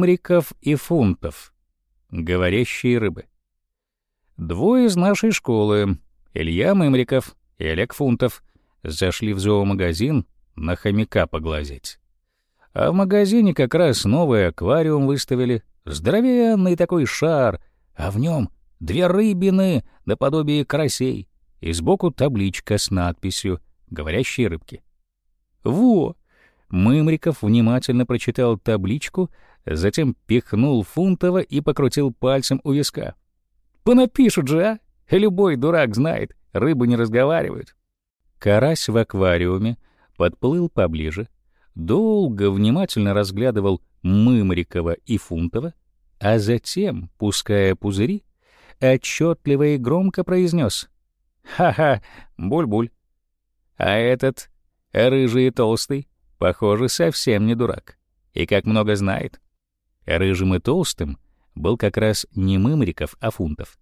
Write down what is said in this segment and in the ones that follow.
мымриков и фунтов. Говорящие рыбы. Двое из нашей школы, Илья Мымриков и Олег Фунтов, зашли в зоомагазин на хомяка поглазеть. А в магазине как раз новый аквариум выставили, здоровенный такой шар, а в нем две рыбины наподобие карасей, и сбоку табличка с надписью «Говорящие рыбки». Во! Мымриков внимательно прочитал табличку, затем пихнул Фунтова и покрутил пальцем у виска. «Понапишут же, а? Любой дурак знает, рыбы не разговаривают». Карась в аквариуме подплыл поближе, долго внимательно разглядывал Мымрикова и Фунтова, а затем, пуская пузыри, отчетливо и громко произнес «Ха-ха, буль-буль». А этот, рыжий и толстый, похоже, совсем не дурак. И как много знает. Рыжим и толстым был как раз не Мымриков, а Фунтов.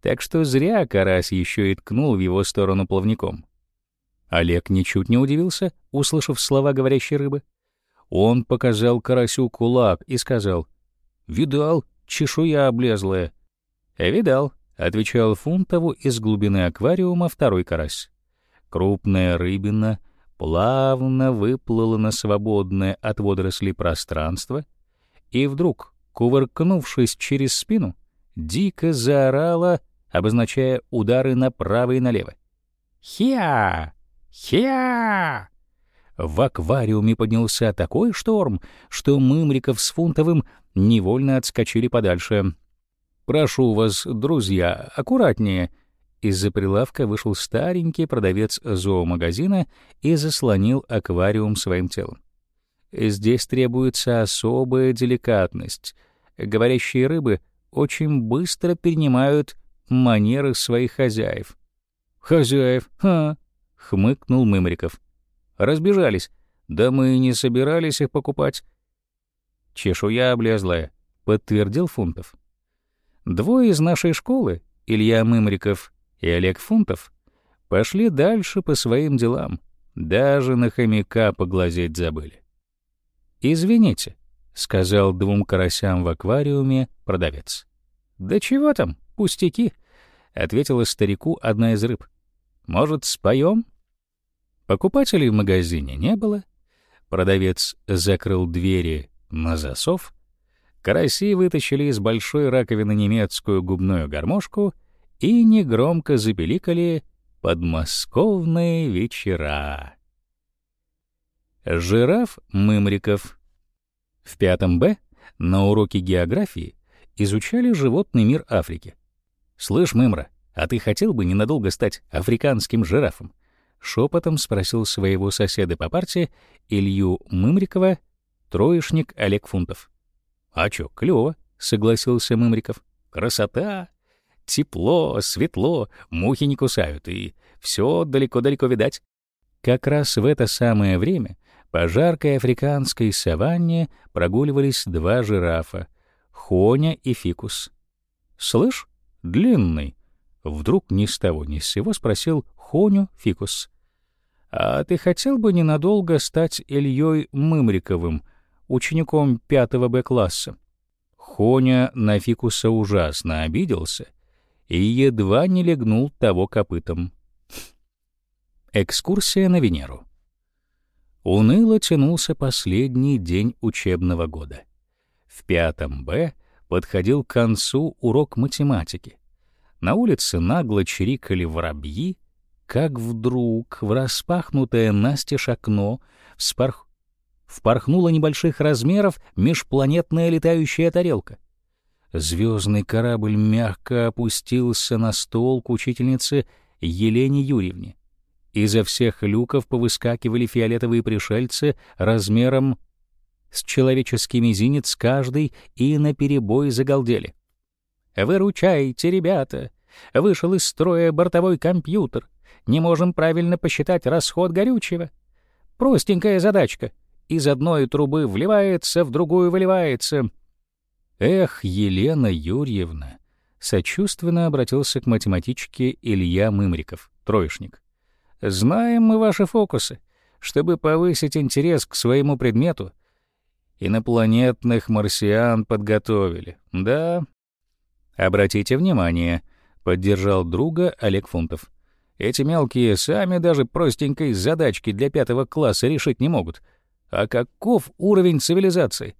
Так что зря карась еще и ткнул в его сторону плавником. Олег ничуть не удивился, услышав слова говорящей рыбы. Он показал карасю кулак и сказал, «Видал, чешуя облезлая». «Видал», — отвечал Фунтову из глубины аквариума второй карась. Крупная рыбина плавно выплыла на свободное от водорослей пространство и вдруг, кувыркнувшись через спину, дико заорала, обозначая удары направо и налево. «Хиа! Хиа!» В аквариуме поднялся такой шторм, что Мымриков с Фунтовым невольно отскочили подальше. «Прошу вас, друзья, аккуратнее!» Из-за прилавка вышел старенький продавец зоомагазина и заслонил аквариум своим телом. Здесь требуется особая деликатность. Говорящие рыбы очень быстро перенимают манеры своих хозяев. «Хозяев, ха!» — хмыкнул Мымриков. «Разбежались. Да мы и не собирались их покупать». «Чешуя облезлая», — подтвердил Фунтов. Двое из нашей школы, Илья Мымриков и Олег Фунтов, пошли дальше по своим делам, даже на хомяка поглазеть забыли. «Извините», — сказал двум карасям в аквариуме продавец. «Да чего там, пустяки», — ответила старику одна из рыб. «Может, споем?» Покупателей в магазине не было. Продавец закрыл двери на засов. Караси вытащили из большой раковины немецкую губную гармошку и негромко запеликали подмосковные вечера. Жираф Мымриков. В пятом Б на уроке географии изучали животный мир Африки. «Слышь, Мымра, а ты хотел бы ненадолго стать африканским жирафом?» Шепотом спросил своего соседа по партии Илью Мымрикова троечник Олег Фунтов. «А чё, клёво», — согласился Мымриков. «Красота! Тепло, светло, мухи не кусают, и всё далеко-далеко видать». Как раз в это самое время по жаркой африканской саванне прогуливались два жирафа — Хоня и Фикус. «Слышь, длинный!» — вдруг ни с того ни с сего спросил Хоню Фикус. «А ты хотел бы ненадолго стать Ильей Мымриковым, учеником пятого Б-класса?» Хоня на Фикуса ужасно обиделся и едва не легнул того копытом. Экскурсия на Венеру. Уныло тянулся последний день учебного года. В пятом Б подходил к концу урок математики. На улице нагло чирикали воробьи, как вдруг в распахнутое настежь окно вспорх... впорхнула небольших размеров межпланетная летающая тарелка. Звездный корабль мягко опустился на стол к учительнице Елене Юрьевне. Изо всех люков повыскакивали фиолетовые пришельцы размером с человеческий мизинец каждый и наперебой загалдели. «Выручайте, ребята! Вышел из строя бортовой компьютер. Не можем правильно посчитать расход горючего. Простенькая задачка. Из одной трубы вливается, в другую выливается». «Эх, Елена Юрьевна!» — сочувственно обратился к математичке Илья Мымриков, троечник. «Знаем мы ваши фокусы. Чтобы повысить интерес к своему предмету, Инопланетных марсиан подготовили. Да. Обратите внимание, поддержал друга Олег Фунтов. Эти мелкие сами даже простенькой задачки для пятого класса решить не могут. А каков уровень цивилизации?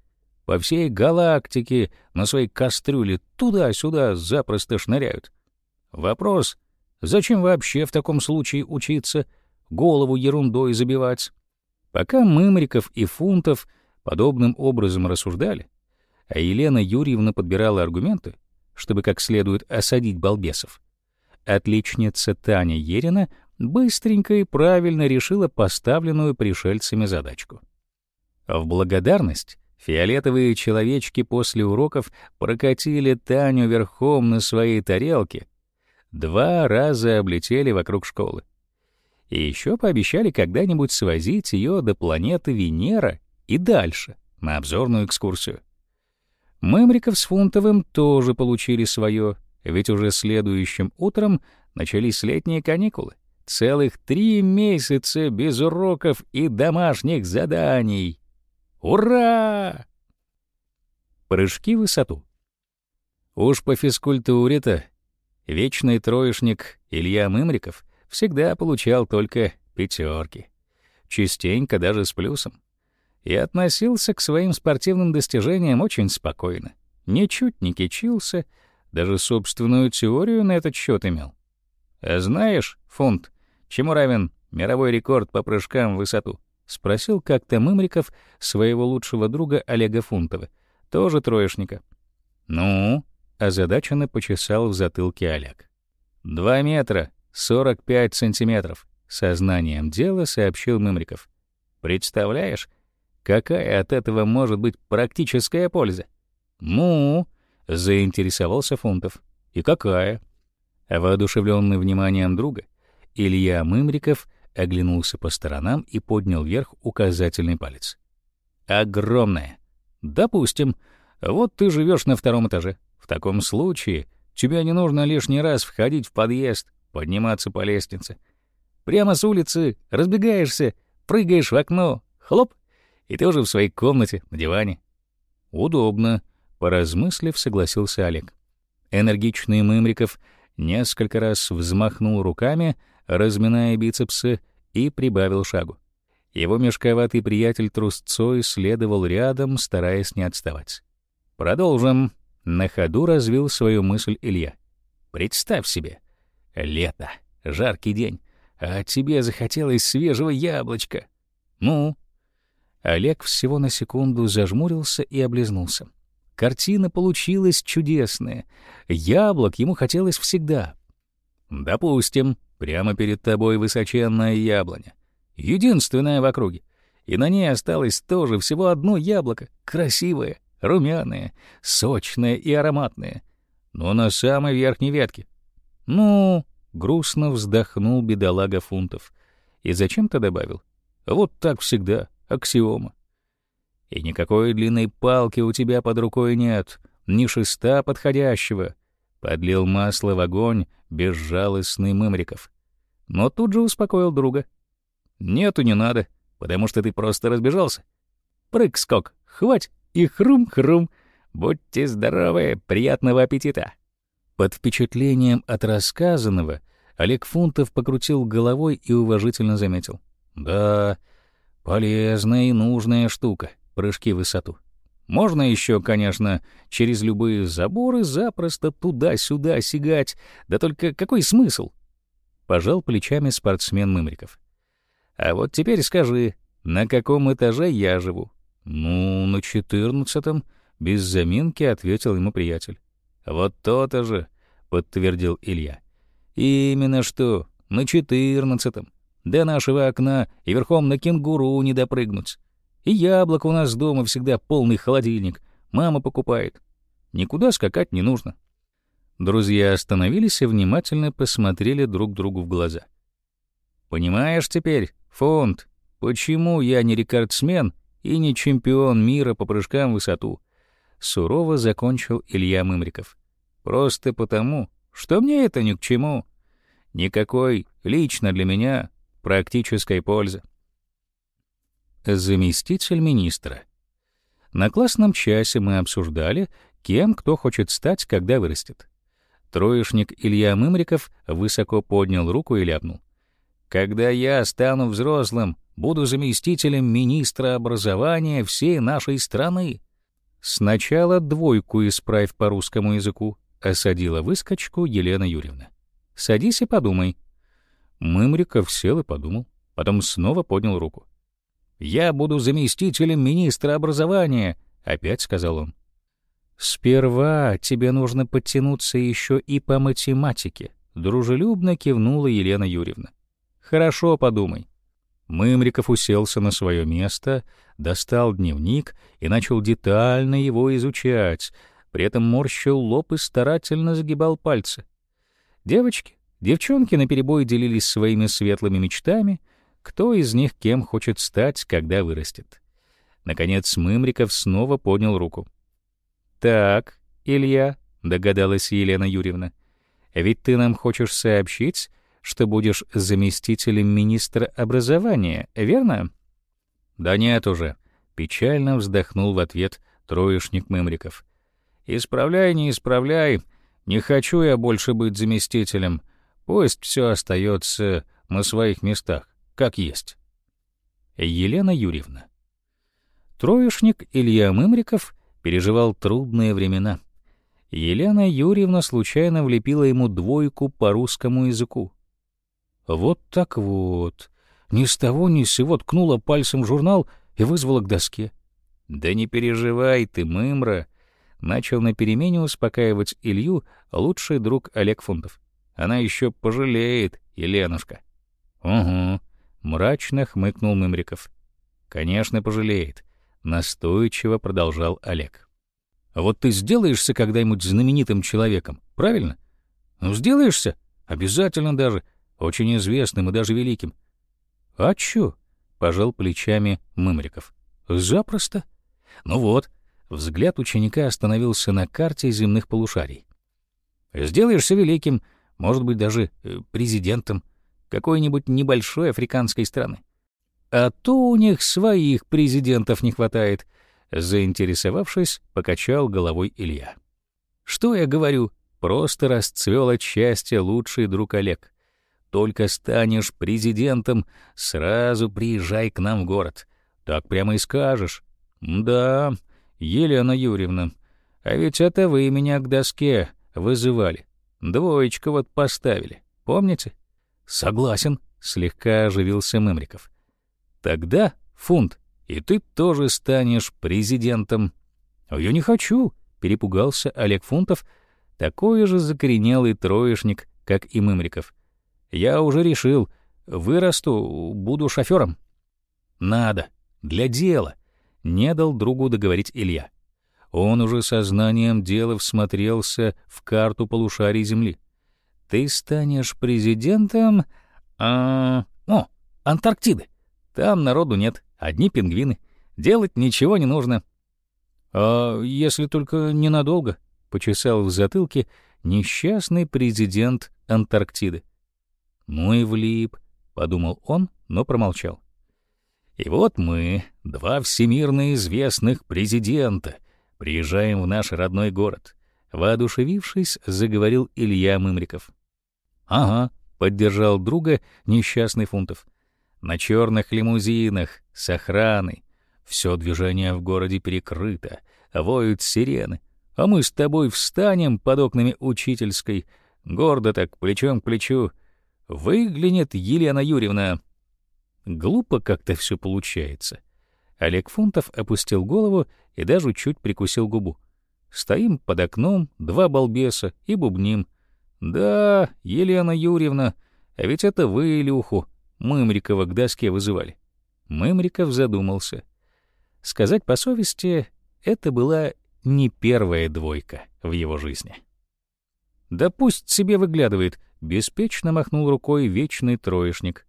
По всей галактике на своей кастрюле туда-сюда запросто шныряют. Вопрос, зачем вообще в таком случае учиться, голову ерундой забивать? Пока Мымриков и Фунтов подобным образом рассуждали, а Елена Юрьевна подбирала аргументы, чтобы как следует осадить балбесов, отличница Таня Ерина быстренько и правильно решила поставленную пришельцами задачку. В благодарность фиолетовые человечки после уроков прокатили Таню верхом на своей тарелке, два раза облетели вокруг школы. И еще пообещали когда-нибудь свозить ее до планеты Венера и дальше, на обзорную экскурсию. Мемриков с Фунтовым тоже получили свое, ведь уже следующим утром начались летние каникулы. Целых три месяца без уроков и домашних заданий. Ура! Прыжки в высоту. Уж по физкультуре-то вечный троечник Илья Мымриков всегда получал только пятерки, частенько даже с плюсом и относился к своим спортивным достижениям очень спокойно. Ничуть не кичился, даже собственную теорию на этот счет имел. «А знаешь, фунт, чему равен мировой рекорд по прыжкам в высоту?» — спросил как-то Мымриков своего лучшего друга Олега Фунтова, тоже троечника. «Ну?» — озадаченно почесал в затылке Олег. «Два метра, сорок пять сантиметров», — сознанием дела сообщил Мымриков. «Представляешь, Какая от этого может быть практическая польза? Ну, заинтересовался Фунтов. И какая? Воодушевленный вниманием друга, Илья Мымриков оглянулся по сторонам и поднял вверх указательный палец. Огромная. Допустим, вот ты живешь на втором этаже. В таком случае тебе не нужно лишний раз входить в подъезд, подниматься по лестнице. Прямо с улицы разбегаешься, прыгаешь в окно, хлоп, и ты уже в своей комнате, на диване. Удобно, поразмыслив, согласился Олег. Энергичный Мымриков несколько раз взмахнул руками, разминая бицепсы, и прибавил шагу. Его мешковатый приятель трусцой следовал рядом, стараясь не отставать. «Продолжим», — на ходу развил свою мысль Илья. «Представь себе, лето, жаркий день, а тебе захотелось свежего яблочка. Ну, Олег всего на секунду зажмурился и облизнулся. Картина получилась чудесная. Яблок ему хотелось всегда. Допустим, прямо перед тобой высоченная яблоня. Единственная в округе. И на ней осталось тоже всего одно яблоко. Красивое, румяное, сочное и ароматное. Но на самой верхней ветке. Ну, грустно вздохнул бедолага Фунтов. И зачем-то добавил. Вот так всегда аксиома. И никакой длинной палки у тебя под рукой нет, ни шеста подходящего. Подлил масло в огонь безжалостный Мымриков. Но тут же успокоил друга. Нету, не надо, потому что ты просто разбежался. Прыг-скок, хвать и хрум-хрум. Будьте здоровы, приятного аппетита. Под впечатлением от рассказанного Олег Фунтов покрутил головой и уважительно заметил. Да, Полезная и нужная штука — прыжки в высоту. Можно еще, конечно, через любые заборы запросто туда-сюда сигать, да только какой смысл? Пожал плечами спортсмен Мымриков. А вот теперь скажи, на каком этаже я живу? Ну, на четырнадцатом, без заминки ответил ему приятель. Вот то-то же, подтвердил Илья. Именно что, на четырнадцатом. До нашего окна и верхом на кенгуру не допрыгнуть. И яблок у нас дома всегда полный холодильник. Мама покупает. Никуда скакать не нужно. Друзья остановились и внимательно посмотрели друг другу в глаза. «Понимаешь теперь, фонд, почему я не рекордсмен и не чемпион мира по прыжкам в высоту?» Сурово закончил Илья Мымриков. «Просто потому, что мне это ни к чему. Никакой лично для меня практической пользы. Заместитель министра. На классном часе мы обсуждали, кем кто хочет стать, когда вырастет. Троечник Илья Мымриков высоко поднял руку и ляпнул. «Когда я стану взрослым, буду заместителем министра образования всей нашей страны». «Сначала двойку исправь по русскому языку», — осадила выскочку Елена Юрьевна. «Садись и подумай». Мымриков сел и подумал, потом снова поднял руку. «Я буду заместителем министра образования», — опять сказал он. «Сперва тебе нужно подтянуться еще и по математике», — дружелюбно кивнула Елена Юрьевна. «Хорошо подумай». Мымриков уселся на свое место, достал дневник и начал детально его изучать, при этом морщил лоб и старательно загибал пальцы. Девочки, девчонки наперебой делились своими светлыми мечтами, кто из них кем хочет стать, когда вырастет. Наконец Мымриков снова поднял руку. «Так, Илья», — догадалась Елена Юрьевна, «ведь ты нам хочешь сообщить, что будешь заместителем министра образования, верно?» «Да нет уже», — печально вздохнул в ответ троечник Мымриков. «Исправляй, не исправляй, не хочу я больше быть заместителем, пусть все остается на своих местах, как есть». Елена Юрьевна. Троечник Илья Мымриков переживал трудные времена. Елена Юрьевна случайно влепила ему двойку по русскому языку. Вот так вот. Ни с того ни с сего ткнула пальцем в журнал и вызвала к доске. «Да не переживай ты, мымра!» Начал на перемене успокаивать Илью лучший друг Олег Фунтов. «Она еще пожалеет, Еленушка». «Угу», — мрачно хмыкнул Мымриков. «Конечно, пожалеет настойчиво продолжал Олег. Вот ты сделаешься когда-нибудь знаменитым человеком, правильно? Ну, сделаешься? Обязательно даже. Очень известным и даже великим. А чё? Пожал плечами Мымриков. Запросто. Ну вот, взгляд ученика остановился на карте земных полушарий. Сделаешься великим, может быть, даже э, президентом какой-нибудь небольшой африканской страны. А то у них своих президентов не хватает, заинтересовавшись, покачал головой Илья. Что я говорю? Просто расцвел от счастья лучший друг Олег. Только станешь президентом, сразу приезжай к нам в город. Так прямо и скажешь. Да, Елена Юрьевна, а ведь это вы меня к доске вызывали. Двоечку вот поставили, помните? Согласен, слегка оживился Мымриков. Тогда, фунт, и ты тоже станешь президентом. А я не хочу, перепугался Олег Фунтов, такой же закоренелый троечник, как и Мымриков. Я уже решил, вырасту, буду шофером. Надо, для дела, не дал другу договорить Илья. Он уже сознанием дела всмотрелся в карту полушарий Земли. Ты станешь президентом... А... О, Антарктиды. Там народу нет, одни пингвины. Делать ничего не нужно. А если только ненадолго, почесал в затылке несчастный президент Антарктиды. Ну и влип, подумал он, но промолчал. И вот мы, два всемирно известных президента, приезжаем в наш родной город. Воодушевившись, заговорил Илья Мымриков. «Ага», — поддержал друга несчастный Фунтов на черных лимузинах, с охраной. Все движение в городе перекрыто, воют сирены. А мы с тобой встанем под окнами учительской, гордо так, плечом к плечу. Выглянет Елена Юрьевна. Глупо как-то все получается. Олег Фунтов опустил голову и даже чуть прикусил губу. Стоим под окном, два балбеса, и бубним. «Да, Елена Юрьевна, а ведь это вы, Илюху, Мымрикова к доске вызывали. Мымриков задумался. Сказать по совести, это была не первая двойка в его жизни. «Да пусть себе выглядывает», — беспечно махнул рукой вечный троечник.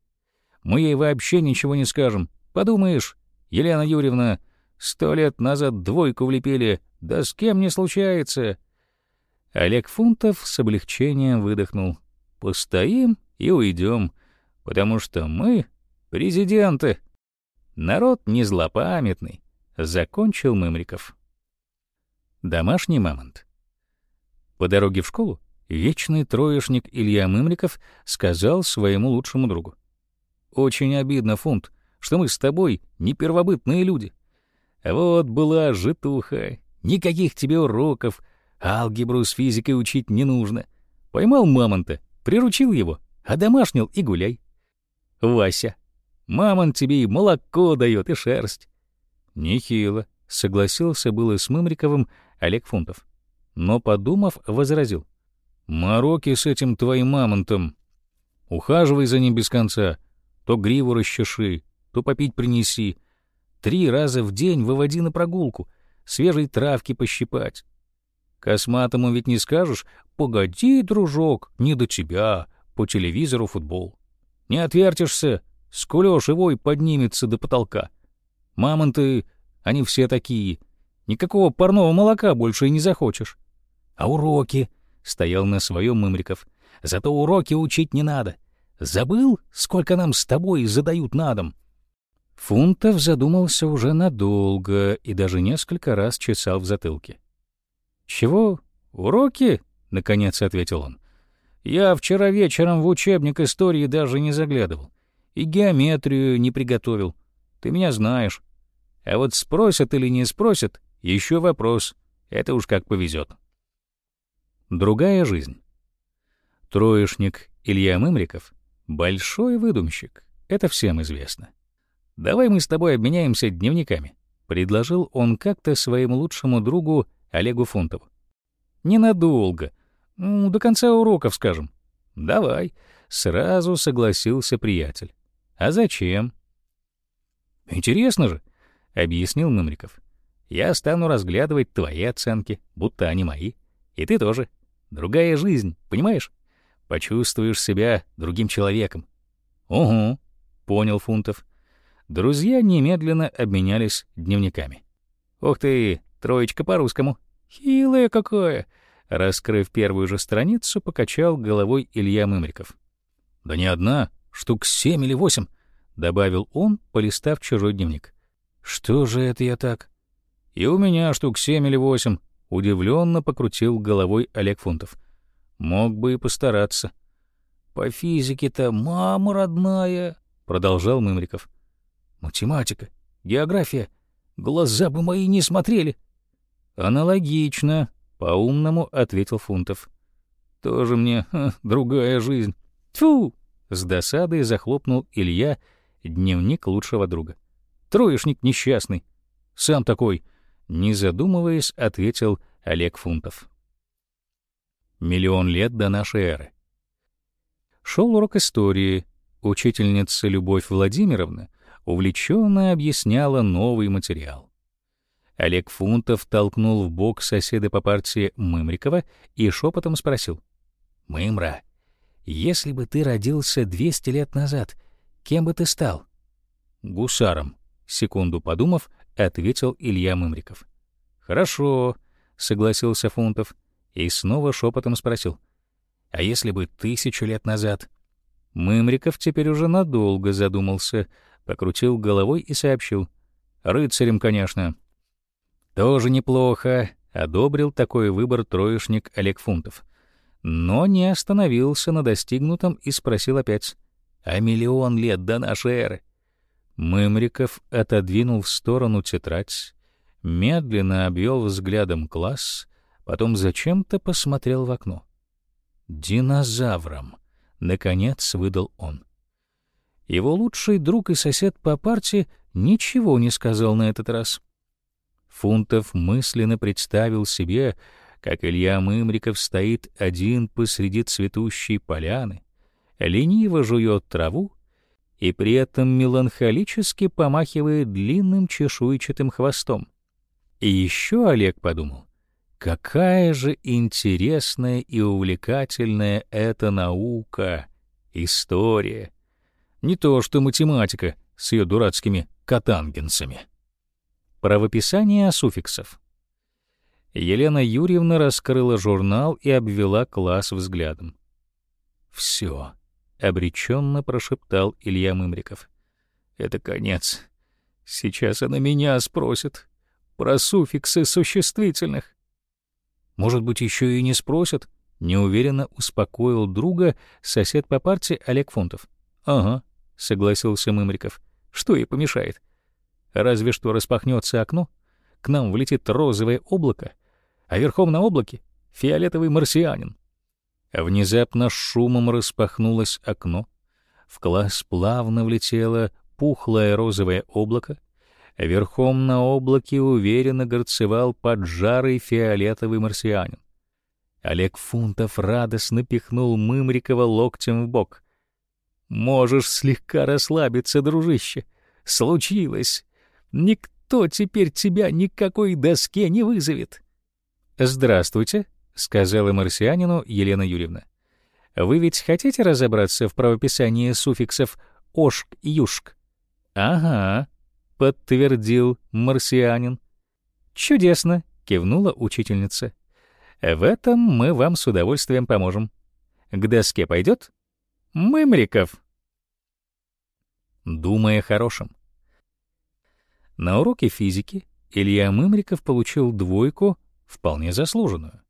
«Мы ей вообще ничего не скажем. Подумаешь, Елена Юрьевна, сто лет назад двойку влепили, да с кем не случается». Олег Фунтов с облегчением выдохнул. «Постоим и уйдем потому что мы — президенты. Народ не злопамятный, закончил Мымриков. Домашний мамонт. По дороге в школу вечный троечник Илья Мымриков сказал своему лучшему другу. «Очень обидно, Фунт, что мы с тобой не первобытные люди. Вот была житуха, никаких тебе уроков, алгебру с физикой учить не нужно. Поймал мамонта, приручил его, одомашнил и гуляй. Вася, мамонт тебе и молоко дает, и шерсть. Нехило, согласился было с Мымриковым Олег Фунтов. Но, подумав, возразил. Мороки с этим твоим мамонтом. Ухаживай за ним без конца. То гриву расчеши, то попить принеси. Три раза в день выводи на прогулку, свежей травки пощипать. Косматому ведь не скажешь «Погоди, дружок, не до тебя, по телевизору футбол». Не отвертишься, скулёж его и поднимется до потолка. Мамонты, они все такие. Никакого парного молока больше и не захочешь. А уроки? Стоял на своем Мымриков. Зато уроки учить не надо. Забыл, сколько нам с тобой задают на дом? Фунтов задумался уже надолго и даже несколько раз чесал в затылке. «Чего? Уроки?» — наконец ответил он. «Я вчера вечером в учебник истории даже не заглядывал. И геометрию не приготовил. Ты меня знаешь. А вот спросят или не спросят — еще вопрос. Это уж как повезет. Другая жизнь. Троечник Илья Мымриков — большой выдумщик. Это всем известно. «Давай мы с тобой обменяемся дневниками», — предложил он как-то своему лучшему другу Олегу Фунтову. «Ненадолго. Ну, до конца уроков, скажем». «Давай», — сразу согласился приятель. «А зачем?» «Интересно же», — объяснил Мымриков. «Я стану разглядывать твои оценки, будто они мои. И ты тоже. Другая жизнь, понимаешь? Почувствуешь себя другим человеком». «Угу», — понял Фунтов. Друзья немедленно обменялись дневниками. «Ух ты, троечка по-русскому. Хилая какая!» Раскрыв первую же страницу, покачал головой Илья Мымриков. «Да не одна, штук семь или восемь», — добавил он, полистав чужой дневник. «Что же это я так?» «И у меня штук семь или восемь», — удивленно покрутил головой Олег Фунтов. «Мог бы и постараться». «По физике-то мама родная», — продолжал Мымриков. Математика, география. Глаза бы мои не смотрели. Аналогично, по-умному ответил Фунтов. Тоже мне ха, другая жизнь. Тьфу! С досадой захлопнул Илья дневник лучшего друга. Троечник несчастный. Сам такой. Не задумываясь, ответил Олег Фунтов. Миллион лет до нашей эры. Шел урок истории. Учительница Любовь Владимировна увлеченно объясняла новый материал. Олег Фунтов толкнул в бок соседа по партии Мымрикова и шепотом спросил. «Мымра, если бы ты родился 200 лет назад, кем бы ты стал?» «Гусаром», — секунду подумав, ответил Илья Мымриков. «Хорошо», — согласился Фунтов и снова шепотом спросил. «А если бы тысячу лет назад?» Мымриков теперь уже надолго задумался — покрутил головой и сообщил. «Рыцарем, конечно». «Тоже неплохо», — одобрил такой выбор троечник Олег Фунтов. Но не остановился на достигнутом и спросил опять. «А миллион лет до нашей эры?» Мымриков отодвинул в сторону тетрадь, медленно обвел взглядом класс, потом зачем-то посмотрел в окно. «Динозавром», — наконец выдал он. Его лучший друг и сосед по партии ничего не сказал на этот раз. Фунтов мысленно представил себе, как Илья Мымриков стоит один посреди цветущей поляны, лениво жует траву и при этом меланхолически помахивает длинным чешуйчатым хвостом. И еще Олег подумал, какая же интересная и увлекательная эта наука, история. Не то что математика с ее дурацкими катангенсами. Правописание суффиксов. Елена Юрьевна раскрыла журнал и обвела класс взглядом. «Все», — обреченно прошептал Илья Мымриков. «Это конец. Сейчас она меня спросит. про суффиксы существительных. Может быть, еще и не спросят? Неуверенно успокоил друга сосед по парте Олег Фунтов. Ага, согласился Мымриков. Что ей помешает? Разве что распахнется окно, к нам влетит розовое облако, а верхом на облаке — фиолетовый марсианин. Внезапно шумом распахнулось окно, в класс плавно влетело пухлое розовое облако, верхом на облаке уверенно горцевал поджарый фиолетовый марсианин. Олег Фунтов радостно пихнул Мымрикова локтем в бок. «Можешь слегка расслабиться, дружище. Случилось. Никто теперь тебя никакой доске не вызовет». «Здравствуйте», — сказала марсианину Елена Юрьевна. «Вы ведь хотите разобраться в правописании суффиксов «ошк» и «юшк»?» «Ага», — подтвердил марсианин. «Чудесно», — кивнула учительница. В этом мы вам с удовольствием поможем. К доске пойдет? Мымриков. Думая о хорошем. На уроке физики Илья Мымриков получил двойку, вполне заслуженную.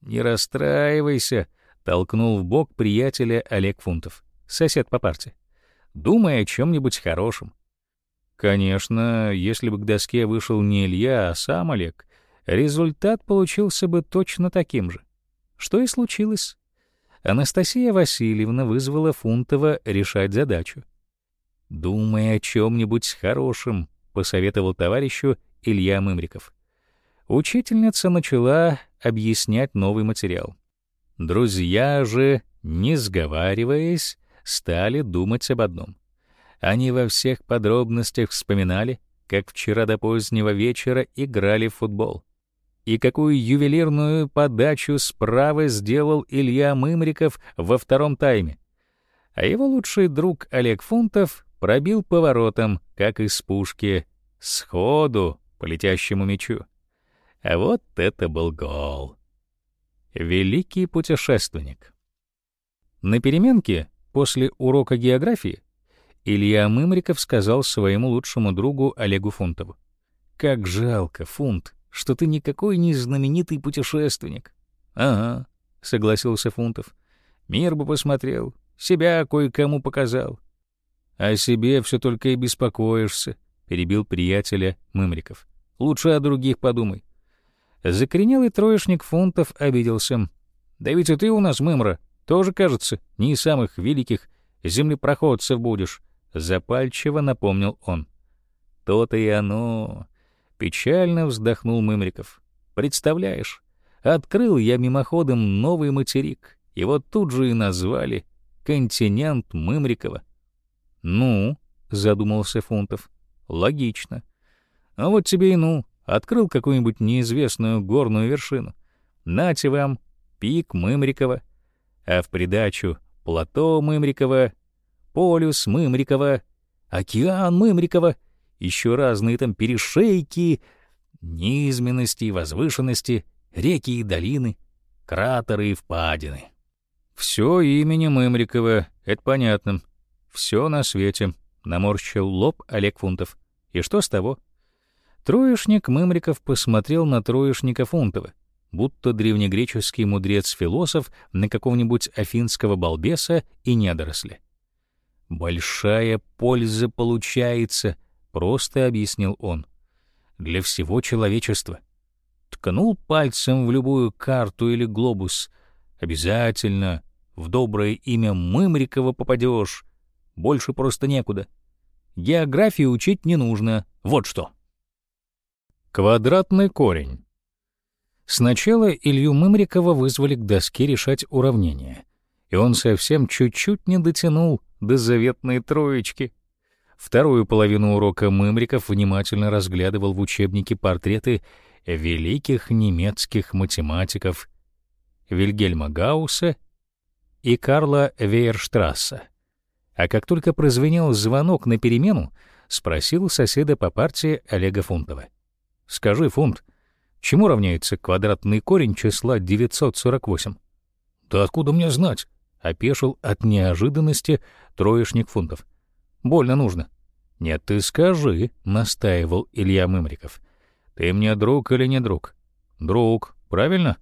«Не расстраивайся», — толкнул в бок приятеля Олег Фунтов, сосед по парте. «Думай о чем-нибудь хорошем». Конечно, если бы к доске вышел не Илья, а сам Олег, результат получился бы точно таким же. Что и случилось. Анастасия Васильевна вызвала Фунтова решать задачу. «Думай о чем-нибудь хорошем», — посоветовал товарищу Илья Мымриков. Учительница начала объяснять новый материал. Друзья же, не сговариваясь, стали думать об одном. Они во всех подробностях вспоминали, как вчера до позднего вечера играли в футбол и какую ювелирную подачу справа сделал Илья Мымриков во втором тайме. А его лучший друг Олег Фунтов пробил поворотом, как из пушки, сходу по летящему мячу. А вот это был гол. Великий путешественник. На переменке после урока географии Илья Мымриков сказал своему лучшему другу Олегу Фунтову. «Как жалко, Фунт, что ты никакой не знаменитый путешественник. — Ага, — согласился Фунтов. — Мир бы посмотрел, себя кое-кому показал. — О себе все только и беспокоишься, — перебил приятеля Мымриков. — Лучше о других подумай. Закоренелый троечник Фунтов обиделся. — Да ведь и ты у нас, Мымра, тоже, кажется, не из самых великих землепроходцев будешь, — запальчиво напомнил он. — То-то и оно. Печально вздохнул Мымриков. Представляешь, открыл я мимоходом новый материк, его тут же и назвали континент Мымрикова. Ну, задумался Фунтов. Логично. А вот тебе и ну, открыл какую-нибудь неизвестную горную вершину. Нате вам, пик Мымрикова, а в придачу плато Мымрикова, полюс Мымрикова, океан Мымрикова — еще разные там перешейки, низменности и возвышенности, реки и долины, кратеры и впадины. Все именем Эмрикова, это понятно. Все на свете, наморщил лоб Олег Фунтов. И что с того? Троечник Мымриков посмотрел на троечника Фунтова, будто древнегреческий мудрец-философ на какого-нибудь афинского балбеса и недоросля. «Большая польза получается», — просто объяснил он. «Для всего человечества. Ткнул пальцем в любую карту или глобус. Обязательно в доброе имя Мымрикова попадешь. Больше просто некуда. Географию учить не нужно. Вот что». Квадратный корень. Сначала Илью Мымрикова вызвали к доске решать уравнения, и он совсем чуть-чуть не дотянул до заветной троечки — Вторую половину урока Мымриков внимательно разглядывал в учебнике портреты великих немецких математиков Вильгельма Гаусса и Карла Вейерштрасса. А как только прозвенел звонок на перемену, спросил соседа по партии Олега Фунтова. «Скажи, Фунт, чему равняется квадратный корень числа 948?» «Да откуда мне знать?» — опешил от неожиданности троечник Фунтов. Больно нужно. Нет, ты скажи, настаивал Илья Мымриков. Ты мне друг или не друг? Друг, правильно?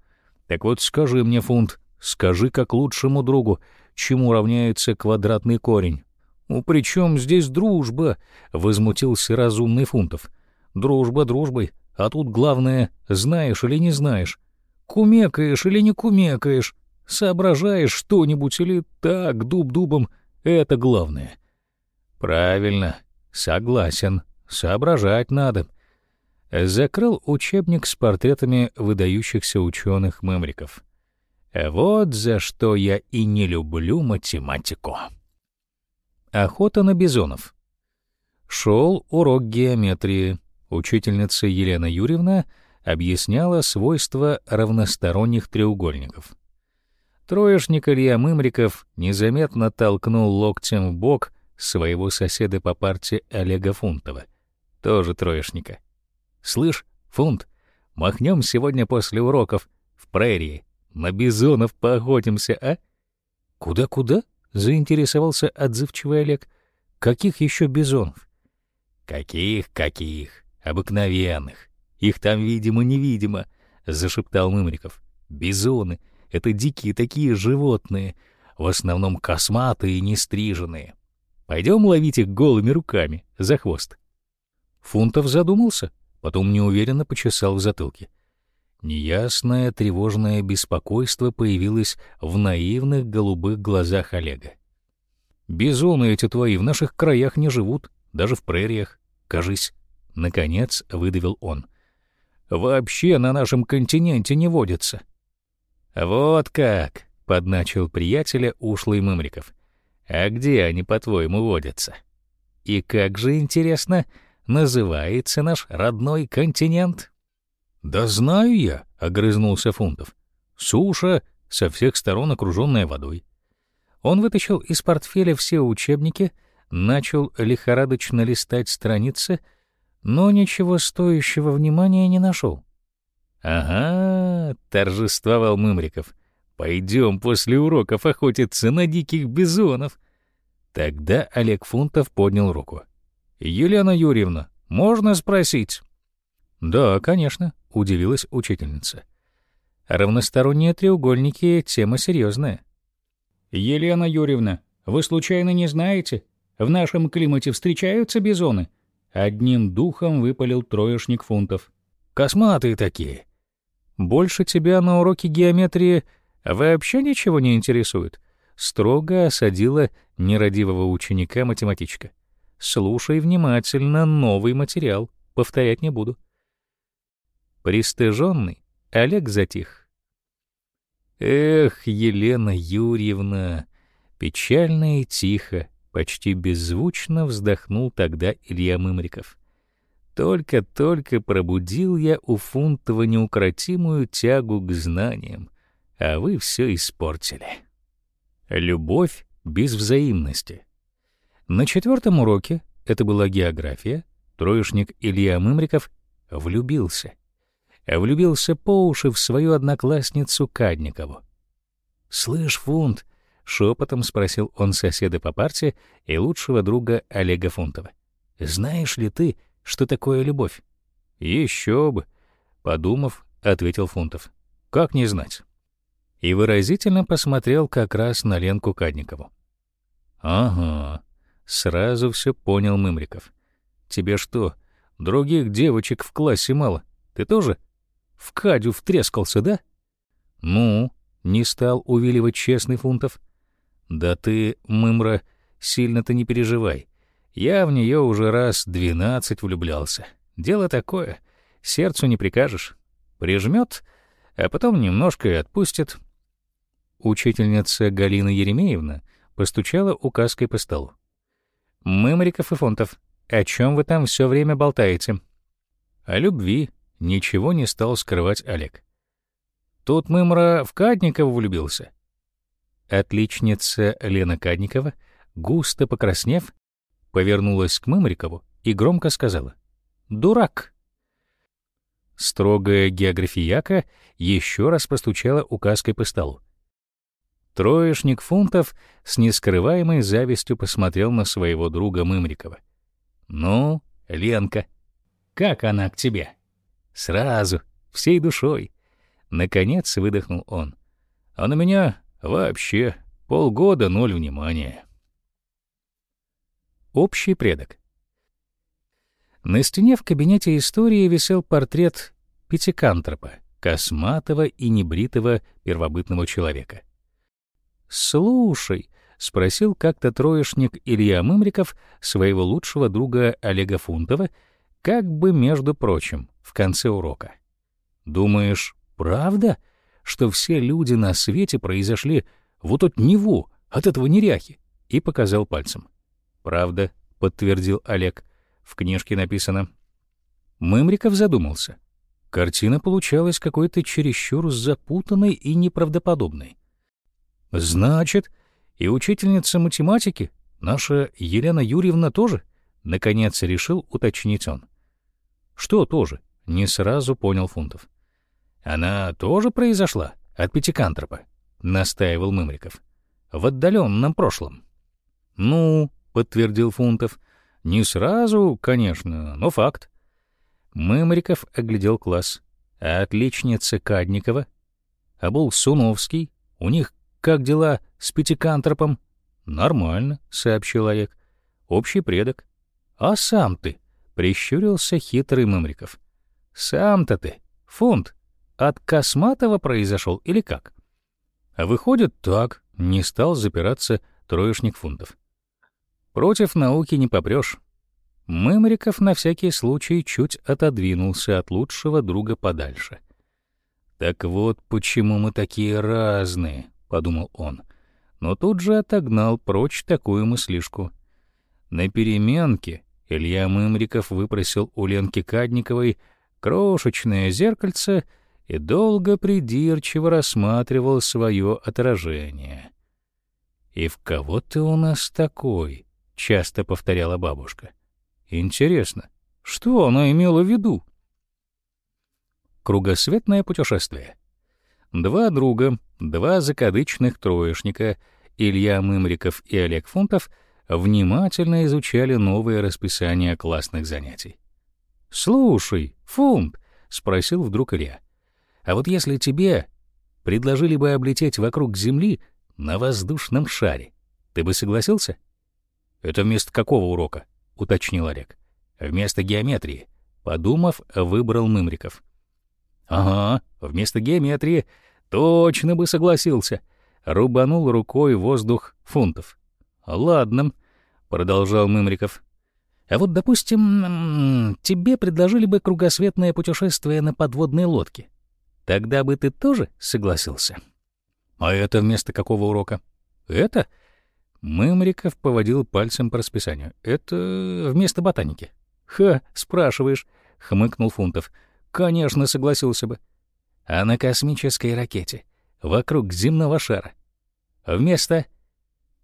Так вот скажи мне, Фунт, скажи как лучшему другу, чему равняется квадратный корень. «Ну, при чем здесь дружба?» — возмутился разумный Фунтов. «Дружба дружбой, а тут главное, знаешь или не знаешь. Кумекаешь или не кумекаешь, соображаешь что-нибудь или так, дуб дубом — это главное». «Правильно, согласен, соображать надо». Закрыл учебник с портретами выдающихся ученых-мемриков. Вот за что я и не люблю математику. Охота на бизонов. Шел урок геометрии. Учительница Елена Юрьевна объясняла свойства равносторонних треугольников. Троечник Илья Мымриков незаметно толкнул локтем в бок своего соседа по парте Олега Фунтова, тоже троечника. «Слышь, Фунт, махнем сегодня после уроков в прерии, на бизонов поохотимся, а?» «Куда-куда?» заинтересовался отзывчивый Олег. Каких еще бизонов? Каких, каких? Обыкновенных. Их там видимо-невидимо, зашептал Мымриков. Бизоны — это дикие такие животные, в основном косматые и нестриженные. Пойдем ловить их голыми руками за хвост. Фунтов задумался, потом неуверенно почесал в затылке. Неясное тревожное беспокойство появилось в наивных голубых глазах Олега. «Бизоны эти твои в наших краях не живут, даже в прериях, кажись», — наконец выдавил он. «Вообще на нашем континенте не водятся». «Вот как!» — подначил приятеля ушлый Мымриков. «А где они, по-твоему, водятся? И как же, интересно, называется наш родной континент?» «Да знаю я», — огрызнулся Фунтов. «Суша, со всех сторон окруженная водой». Он вытащил из портфеля все учебники, начал лихорадочно листать страницы, но ничего стоящего внимания не нашел. «Ага», — торжествовал Мымриков, — «пойдем после уроков охотиться на диких бизонов». Тогда Олег Фунтов поднял руку. «Елена Юрьевна, можно спросить?» «Да, конечно», — удивилась учительница. «Равносторонние треугольники — тема серьезная». «Елена Юрьевна, вы случайно не знаете? В нашем климате встречаются бизоны?» Одним духом выпалил троечник фунтов. «Косматые такие». «Больше тебя на уроке геометрии вообще ничего не интересует?» Строго осадила нерадивого ученика математичка. «Слушай внимательно новый материал, повторять не буду». Пристыженный, Олег затих. Эх, Елена Юрьевна, печально и тихо, почти беззвучно вздохнул тогда Илья Мымриков. Только-только пробудил я у Фунтова неукротимую тягу к знаниям, а вы все испортили. Любовь без взаимности. На четвертом уроке, это была география, троечник Илья Мымриков влюбился — влюбился по уши в свою одноклассницу Кадникову. «Слышь, Фунт», — шепотом спросил он соседа по парте и лучшего друга Олега Фунтова, «знаешь ли ты, что такое любовь?» «Еще бы», — подумав, ответил Фунтов. «Как не знать?» И выразительно посмотрел как раз на Ленку Кадникову. «Ага», — сразу все понял Мымриков. «Тебе что, других девочек в классе мало? Ты тоже в Кадю втрескался, да? Ну, не стал увиливать честный фунтов. Да ты, мымра, сильно-то не переживай. Я в нее уже раз двенадцать влюблялся. Дело такое, сердцу не прикажешь. Прижмет, а потом немножко и отпустит. Учительница Галина Еремеевна постучала указкой по столу. «Мымриков и Фунтов, о чем вы там все время болтаете?» «О любви», Ничего не стал скрывать Олег. Тут Мымра в Кадникова влюбился. Отличница Лена Кадникова, густо покраснев, повернулась к Мымрикову и громко сказала «Дурак!». Строгая географияка еще раз постучала указкой по столу. Троечник фунтов с нескрываемой завистью посмотрел на своего друга Мымрикова. «Ну, Ленка, как она к тебе?» Сразу, всей душой. Наконец выдохнул он. А на меня вообще полгода ноль внимания. Общий предок. На стене в кабинете истории висел портрет пятикантропа, косматого и небритого первобытного человека. «Слушай», — спросил как-то троечник Илья Мымриков своего лучшего друга Олега Фунтова, как бы между прочим, в конце урока. «Думаешь, правда, что все люди на свете произошли вот от него, от этого неряхи?» и показал пальцем. «Правда», — подтвердил Олег. «В книжке написано». Мымриков задумался. Картина получалась какой-то чересчур запутанной и неправдоподобной. «Значит, и учительница математики, наша Елена Юрьевна тоже?» — наконец решил уточнить он. «Что тоже?» — не сразу понял Фунтов. «Она тоже произошла от пятикантропа», — настаивал Мымриков. «В отдаленном прошлом». «Ну, подтвердил Фунтов. Не сразу, конечно, но факт. Мымриков оглядел класс. А отличница Кадникова? А был Суновский? У них как дела с пятикантропом? Нормально, сообщил Олег. Общий предок. А сам ты? Прищурился хитрый Мымриков. Сам-то ты, Фунт, от Косматова произошел или как? А выходит так, не стал запираться троечник фунтов. Против науки не попрешь. Мымриков на всякий случай чуть отодвинулся от лучшего друга подальше. «Так вот почему мы такие разные», — подумал он, но тут же отогнал прочь такую мыслишку. На переменке Илья Мымриков выпросил у Ленки Кадниковой крошечное зеркальце и долго придирчиво рассматривал свое отражение. «И в кого ты у нас такой?» — часто повторяла бабушка. «Интересно, что она имела в виду?» Кругосветное путешествие. Два друга, два закадычных троечника, Илья Мымриков и Олег Фунтов, внимательно изучали новое расписание классных занятий. «Слушай, Фунт», — спросил вдруг Илья, «а вот если тебе предложили бы облететь вокруг Земли на воздушном шаре, ты бы согласился?» «Это вместо какого урока?» — уточнил Олег. «Вместо геометрии», — подумав, выбрал Мымриков. «Ага, вместо геометрии точно бы согласился», — рубанул рукой воздух фунтов. «Ладно», — продолжал Мымриков. «А вот, допустим, тебе предложили бы кругосветное путешествие на подводной лодке. Тогда бы ты тоже согласился?» «А это вместо какого урока?» «Это?» Мымриков поводил пальцем по расписанию. «Это вместо ботаники». «Ха, спрашиваешь», — хмыкнул Фунтов. «Конечно, согласился бы». «А на космической ракете, вокруг земного шара?» «Вместо...»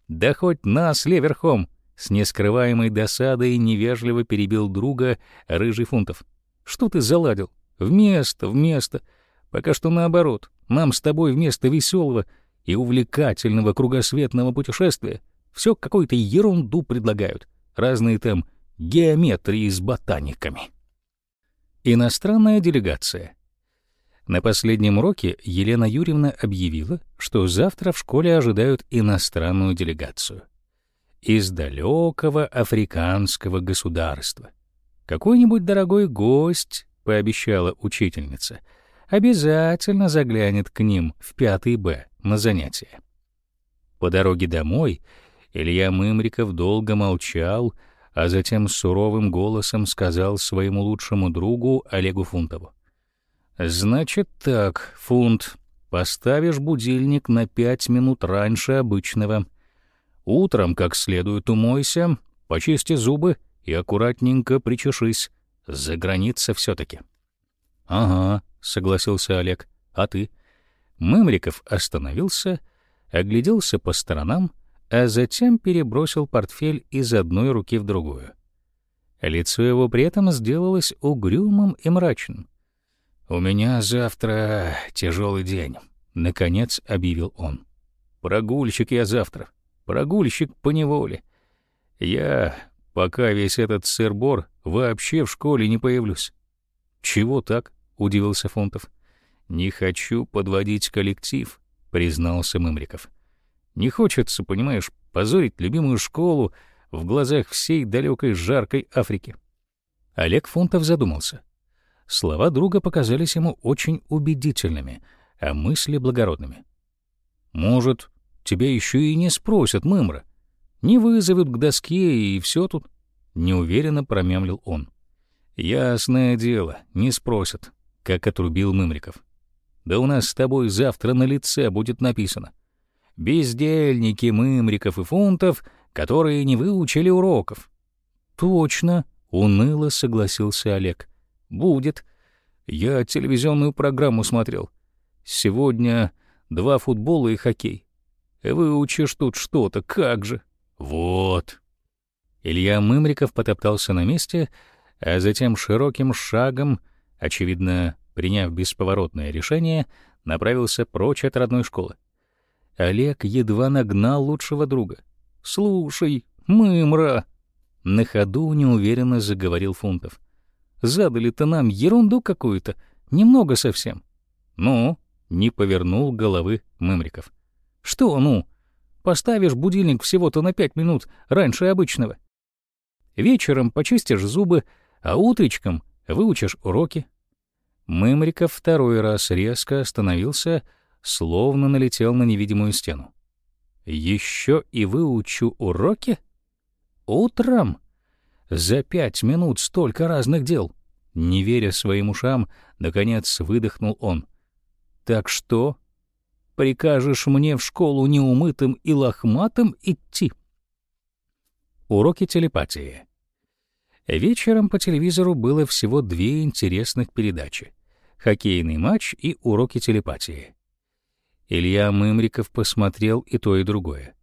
«Да хоть нас верхом!» С нескрываемой досадой невежливо перебил друга рыжий Фунтов. «Что ты заладил? Вместо, вместо. Пока что наоборот. Нам с тобой вместо веселого и увлекательного кругосветного путешествия все какую-то ерунду предлагают. Разные там геометрии с ботаниками. Иностранная делегация. На последнем уроке Елена Юрьевна объявила, что завтра в школе ожидают иностранную делегацию. Из далекого африканского государства. Какой-нибудь дорогой гость, пообещала учительница, обязательно заглянет к ним в пятый Б на занятия. По дороге домой Илья Мымриков долго молчал, а затем суровым голосом сказал своему лучшему другу Олегу Фунтову. «Значит так, Фунт, поставишь будильник на пять минут раньше обычного. Утром как следует умойся, почисти зубы и аккуратненько причешись. За граница все-таки». «Ага», — согласился Олег. «А ты?» Мымриков остановился, огляделся по сторонам, а затем перебросил портфель из одной руки в другую. Лицо его при этом сделалось угрюмым и мрачным. «У меня завтра тяжелый день», — наконец объявил он. «Прогульщик я завтра, прогульщик по неволе. Я, пока весь этот сыр-бор, вообще в школе не появлюсь». «Чего так?» — удивился Фунтов. «Не хочу подводить коллектив», — признался Мымриков. «Не хочется, понимаешь, позорить любимую школу в глазах всей далекой жаркой Африки». Олег Фунтов задумался. Слова друга показались ему очень убедительными, а мысли благородными. «Может, тебя еще и не спросят, Мымра? Не вызовут к доске, и все тут?» — неуверенно промямлил он. «Ясное дело, не спросят», — как отрубил Мымриков. «Да у нас с тобой завтра на лице будет написано. Бездельники Мымриков и Фунтов, которые не выучили уроков». «Точно», — уныло согласился Олег. «Будет. Я телевизионную программу смотрел. Сегодня два футбола и хоккей. Выучишь тут что-то, как же». «Вот». Илья Мымриков потоптался на месте, а затем широким шагом, очевидно, приняв бесповоротное решение, направился прочь от родной школы. Олег едва нагнал лучшего друга. «Слушай, мымра!» На ходу неуверенно заговорил Фунтов. «Задали-то нам ерунду какую-то, немного совсем». «Ну?» — не повернул головы Мымриков. «Что «ну?» Поставишь будильник всего-то на пять минут раньше обычного. Вечером почистишь зубы, а утречком выучишь уроки. Мымриков второй раз резко остановился, словно налетел на невидимую стену. Еще и выучу уроки? Утром? За пять минут столько разных дел. Не веря своим ушам, наконец выдохнул он. Так что? Прикажешь мне в школу неумытым и лохматым идти? Уроки телепатии. Вечером по телевизору было всего две интересных передачи — хоккейный матч и уроки телепатии. Илья Мымриков посмотрел и то, и другое.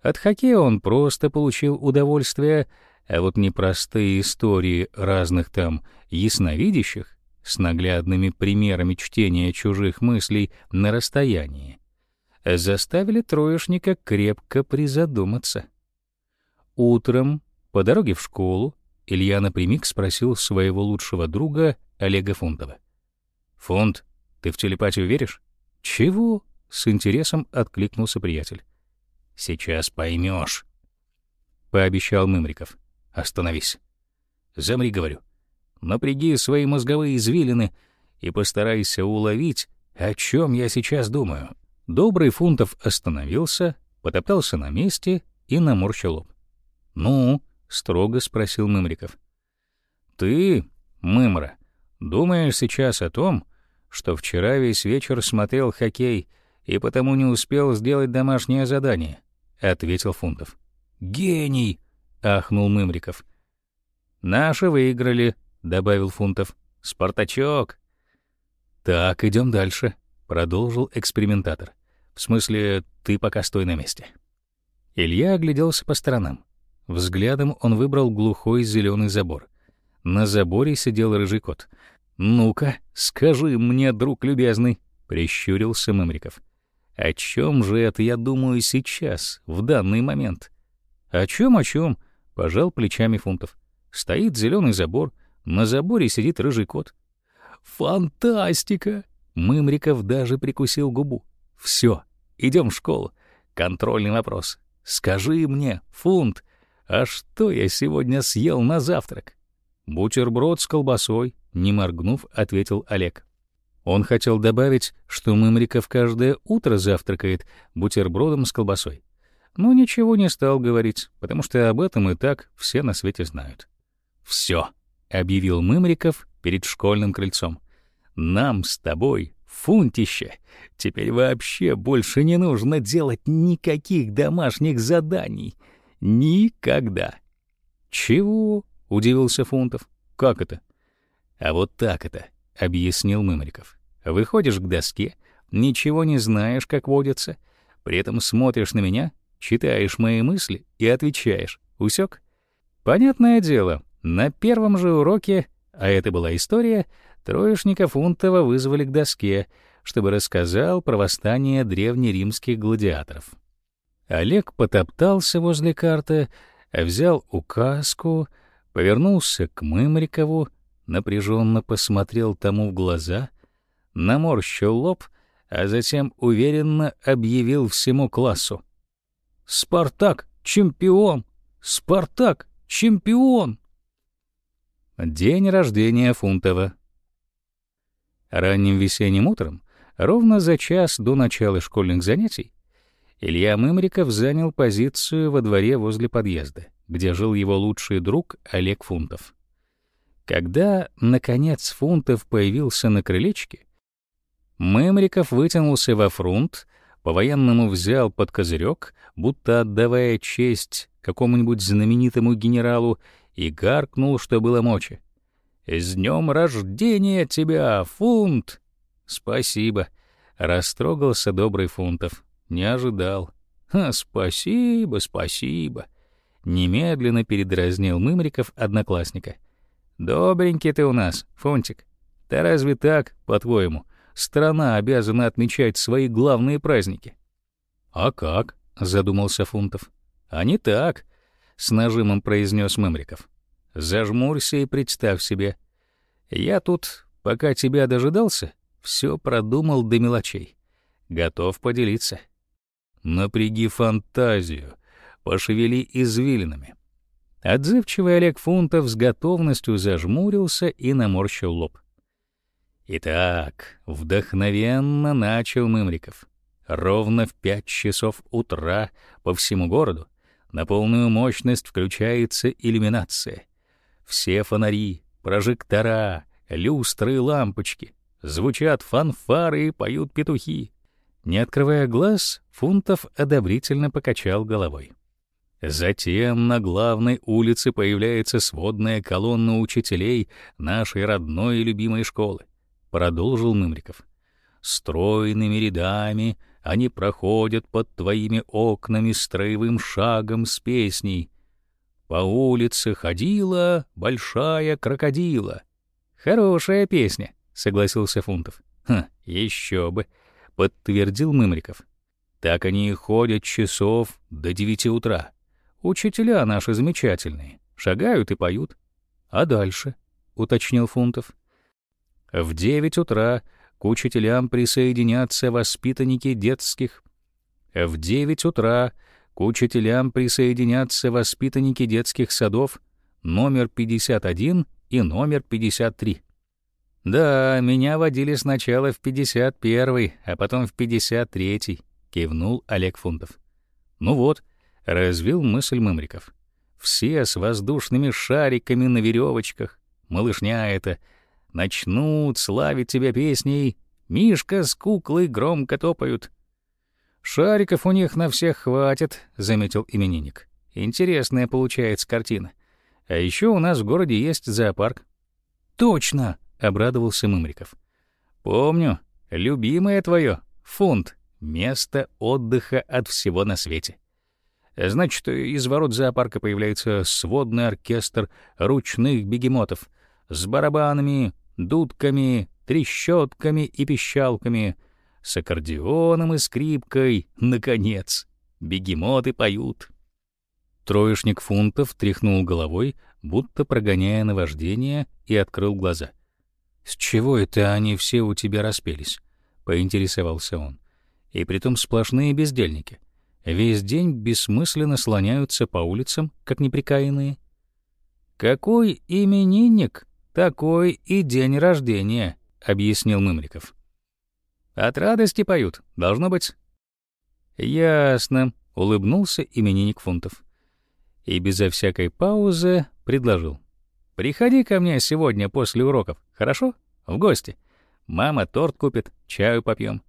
От хоккея он просто получил удовольствие, а вот непростые истории разных там ясновидящих с наглядными примерами чтения чужих мыслей на расстоянии заставили троечника крепко призадуматься. Утром, по дороге в школу, Илья напрямик спросил своего лучшего друга Олега Фунтова. «Фунт, ты в телепатию веришь?» «Чего?» — с интересом откликнулся приятель. «Сейчас поймешь», — пообещал Мымриков. «Остановись. Замри, говорю. Напряги свои мозговые извилины и постарайся уловить, о чем я сейчас думаю». Добрый Фунтов остановился, потоптался на месте и наморщил лоб. «Ну?» — строго спросил Мымриков. «Ты, Мымра, думаешь сейчас о том, что вчера весь вечер смотрел хоккей и потому не успел сделать домашнее задание?» — ответил Фунтов. «Гений!» — ахнул Мымриков. «Наши выиграли», — добавил Фунтов. «Спартачок!» «Так, идем дальше», — продолжил экспериментатор. «В смысле, ты пока стой на месте». Илья огляделся по сторонам. Взглядом он выбрал глухой зеленый забор. На заборе сидел рыжий кот. «Ну-ка, скажи мне, друг любезный», — прищурился Мымриков. «О чем же это я думаю сейчас, в данный момент?» «О чем, о чем?» — пожал плечами Фунтов. «Стоит зеленый забор, на заборе сидит рыжий кот». «Фантастика!» Мымриков даже прикусил губу. «Все, идем в школу. Контрольный вопрос. Скажи мне, Фунт, а что я сегодня съел на завтрак? Бутерброд с колбасой, не моргнув, ответил Олег. Он хотел добавить, что Мымриков каждое утро завтракает бутербродом с колбасой. Но ничего не стал говорить, потому что об этом и так все на свете знают. «Все», — объявил Мымриков перед школьным крыльцом. «Нам с тобой, фунтище, теперь вообще больше не нужно делать никаких домашних заданий. Никогда. Чего? Удивился Фунтов. Как это? А вот так это, объяснил Мымриков. Выходишь к доске, ничего не знаешь, как водится, при этом смотришь на меня, читаешь мои мысли и отвечаешь. Усек? Понятное дело, на первом же уроке, а это была история, троечника Фунтова вызвали к доске, чтобы рассказал про восстание древнеримских гладиаторов. Олег потоптался возле карты, взял указку, повернулся к Мымрикову, напряженно посмотрел тому в глаза, наморщил лоб, а затем уверенно объявил всему классу. «Спартак — чемпион! Спартак — чемпион!» День рождения Фунтова. Ранним весенним утром, ровно за час до начала школьных занятий, Илья Мымриков занял позицию во дворе возле подъезда, где жил его лучший друг Олег Фунтов. Когда, наконец, Фунтов появился на крылечке, Мымриков вытянулся во фрунт, по-военному взял под козырек, будто отдавая честь какому-нибудь знаменитому генералу, и гаркнул, что было мочи. «С днем рождения тебя, Фунт!» «Спасибо!» — растрогался добрый Фунтов. Не ожидал. «А, спасибо, спасибо!» Немедленно передразнил Мымриков одноклассника — Добренький ты у нас, Фунтик. Да разве так, по-твоему, страна обязана отмечать свои главные праздники? А как? задумался Фунтов. А не так, с нажимом произнес Мымриков. Зажмурься и представь себе. Я тут, пока тебя дожидался, все продумал до мелочей. Готов поделиться. Напряги фантазию, пошевели извилинами. Отзывчивый Олег Фунтов с готовностью зажмурился и наморщил лоб. Итак, вдохновенно начал Мымриков. Ровно в пять часов утра по всему городу на полную мощность включается иллюминация. Все фонари, прожектора, люстры и лампочки. Звучат фанфары и поют петухи. Не открывая глаз, Фунтов одобрительно покачал головой. Затем на главной улице появляется сводная колонна учителей нашей родной и любимой школы, продолжил Мымриков. Стройными рядами они проходят под твоими окнами строевым шагом с песней. По улице ходила большая крокодила. Хорошая песня, согласился Фунтов. Хм, еще бы, подтвердил Мымриков. Так они и ходят часов до девяти утра. Учителя наши замечательные, шагают и поют. А дальше, уточнил Фунтов. В девять утра к учителям присоединятся воспитанники детских. В девять утра к учителям присоединятся воспитанники детских садов номер 51 и номер 53. Да, меня водили сначала в 51, а потом в 53, кивнул Олег Фунтов. Ну вот, развил мысль Мымриков. Все с воздушными шариками на веревочках. Малышня это. Начнут славить тебя песней. Мишка с куклой громко топают. Шариков у них на всех хватит, заметил именинник. Интересная получается картина. А еще у нас в городе есть зоопарк. Точно, обрадовался Мымриков. Помню, любимое твое, фунт, место отдыха от всего на свете. Значит, из ворот зоопарка появляется сводный оркестр ручных бегемотов с барабанами, дудками, трещотками и пищалками, с аккордеоном и скрипкой, наконец. Бегемоты поют. Троечник фунтов тряхнул головой, будто прогоняя наваждение, и открыл глаза. «С чего это они все у тебя распелись?» — поинтересовался он. «И притом сплошные бездельники весь день бессмысленно слоняются по улицам, как неприкаянные. «Какой именинник, такой и день рождения», — объяснил Мымриков. «От радости поют, должно быть». «Ясно», — улыбнулся именинник Фунтов. И безо всякой паузы предложил. «Приходи ко мне сегодня после уроков, хорошо? В гости. Мама торт купит, чаю попьем.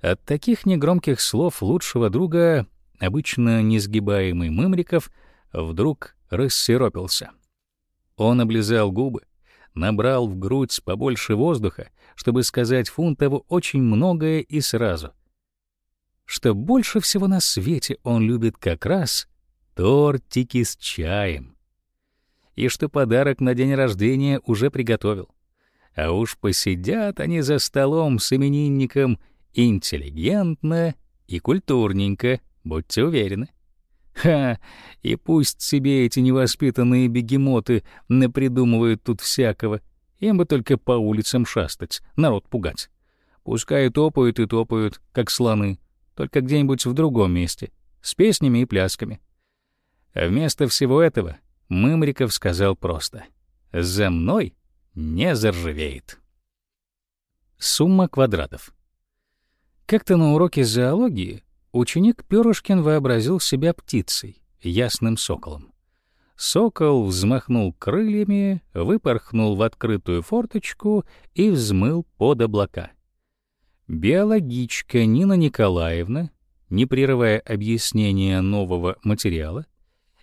От таких негромких слов лучшего друга, обычно несгибаемый Мымриков, вдруг рассеропился. Он облизал губы, набрал в грудь побольше воздуха, чтобы сказать Фунтову очень многое и сразу. Что больше всего на свете он любит как раз тортики с чаем. И что подарок на день рождения уже приготовил. А уж посидят они за столом с именинником — интеллигентно и культурненько, будьте уверены. Ха, и пусть себе эти невоспитанные бегемоты напридумывают тут всякого, Им бы только по улицам шастать, народ пугать. Пускай топают и топают, как слоны, только где-нибудь в другом месте, с песнями и плясками. А вместо всего этого Мымриков сказал просто «За мной не заржавеет». Сумма квадратов. Как-то на уроке зоологии ученик Пёрышкин вообразил себя птицей, ясным соколом. Сокол взмахнул крыльями, выпорхнул в открытую форточку и взмыл под облака. Биологичка Нина Николаевна, не прерывая объяснения нового материала,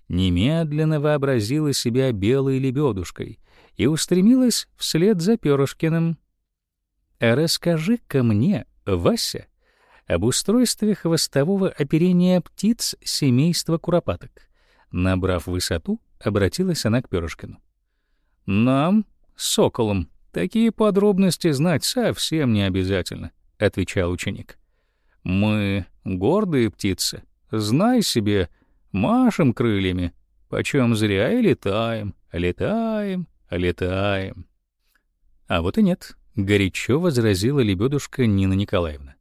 немедленно вообразила себя белой лебедушкой и устремилась вслед за Пёрышкиным. «Расскажи-ка мне, Вася, об устройстве хвостового оперения птиц семейства куропаток», Набрав высоту, обратилась она к Пёрышкину. «Нам, соколам, такие подробности знать совсем не обязательно», — отвечал ученик. «Мы гордые птицы, знай себе, машем крыльями, почем зря и летаем, летаем, летаем». А вот и нет, горячо возразила лебедушка Нина Николаевна,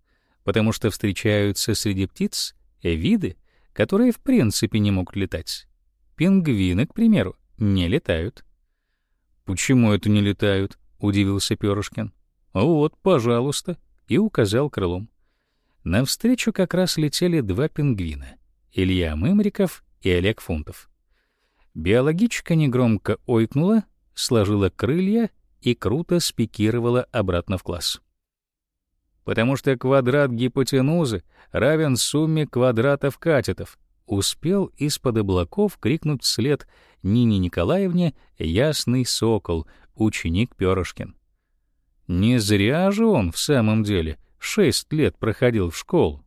потому что встречаются среди птиц виды, которые в принципе не могут летать. Пингвины, к примеру, не летают. «Почему это не летают?» — удивился Пёрышкин. «Вот, пожалуйста», — и указал крылом. Навстречу как раз летели два пингвина — Илья Мымриков и Олег Фунтов. Биологичка негромко ойкнула, сложила крылья и круто спикировала обратно в класс потому что квадрат гипотенузы равен сумме квадратов катетов. Успел из-под облаков крикнуть вслед Нине Николаевне «Ясный сокол», ученик Пёрышкин. Не зря же он в самом деле шесть лет проходил в школу.